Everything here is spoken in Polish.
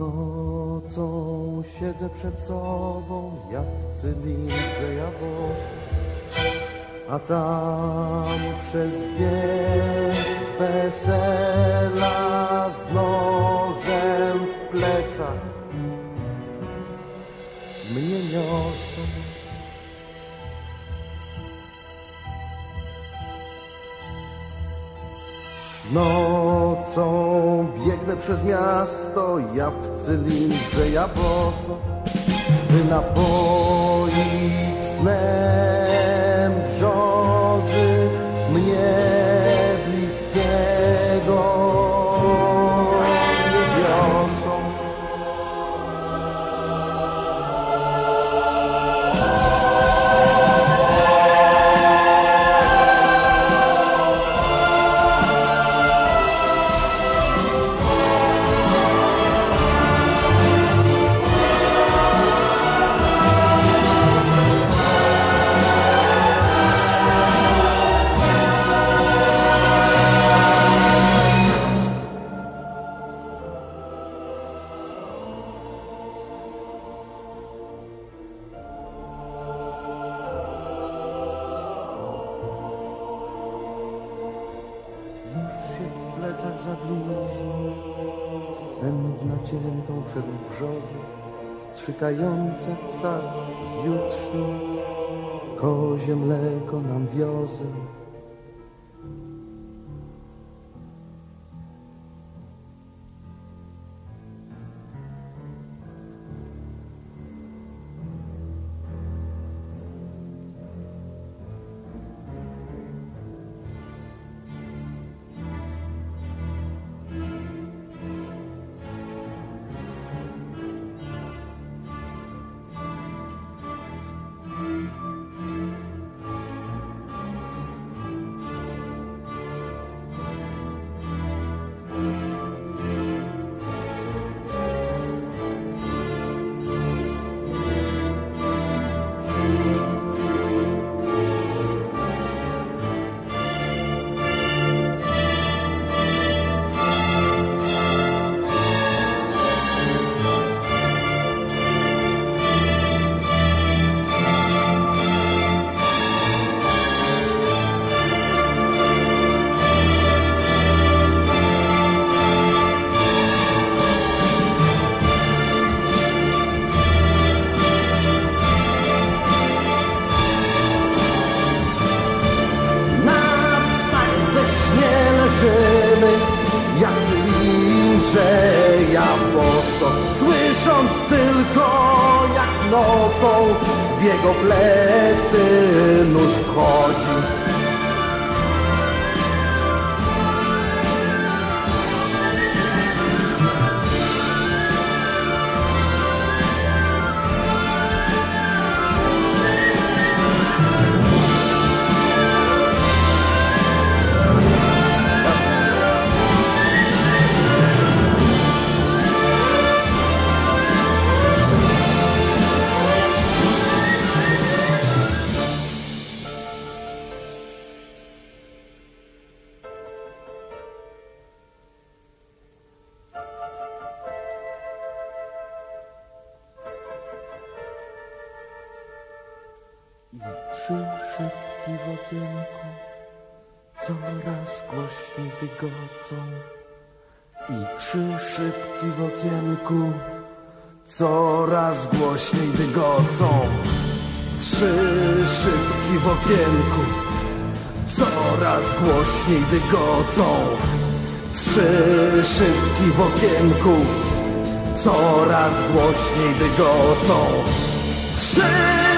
Nocą siedzę przed sobą, ja w cylindrze, ja bos, a tam przez wieś wesela z nożem w plecach mnie niosą. Nocą biegnę przez miasto, ja w cylindrze, ja boso, by napoić snem zabliźni, sen w naciętą wszedł brzozy, strzykające w sad z jutrzni, kozie mleko nam wiozę. Słysząc tylko jak nocą w jego plecy nóż wchodzi. Trzy szybki w okienku coraz głośniej wygocą. I trzy szybki w okienku coraz głośniej wygocą. Trzy szybki w okienku coraz głośniej wygocą. Trzy szybki w okienku coraz głośniej wygocą. Trzy